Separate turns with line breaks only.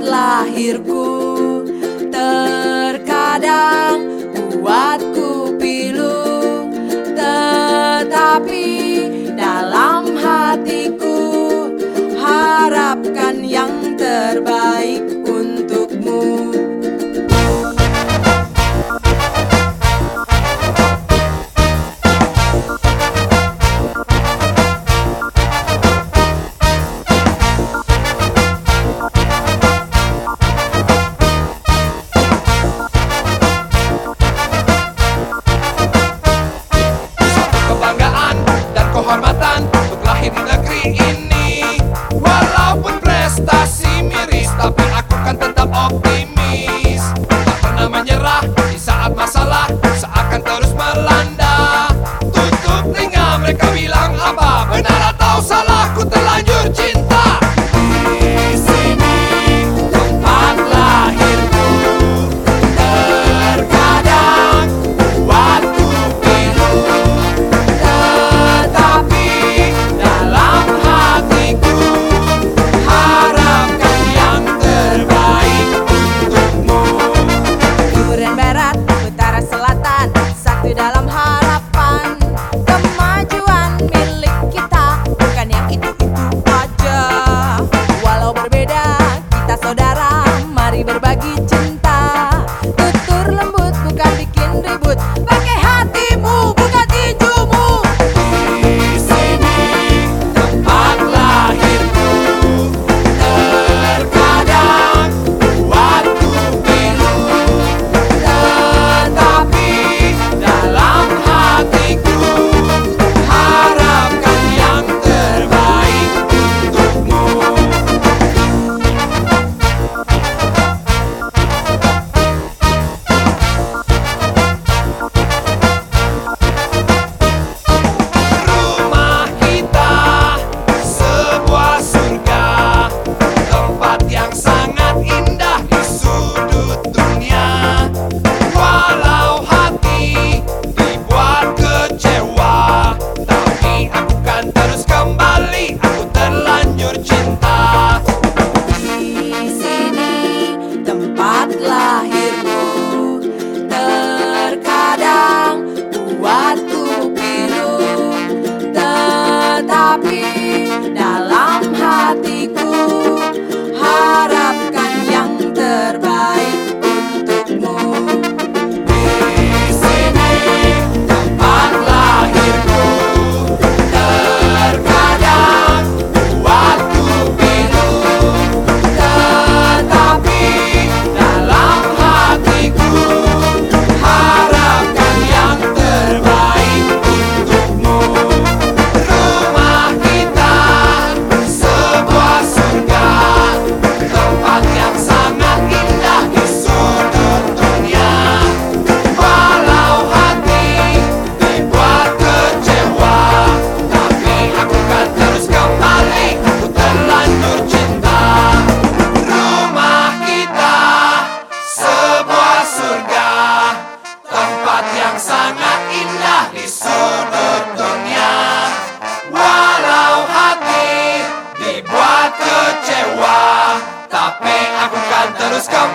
lahirku Duren Tetapi me hago cántaros con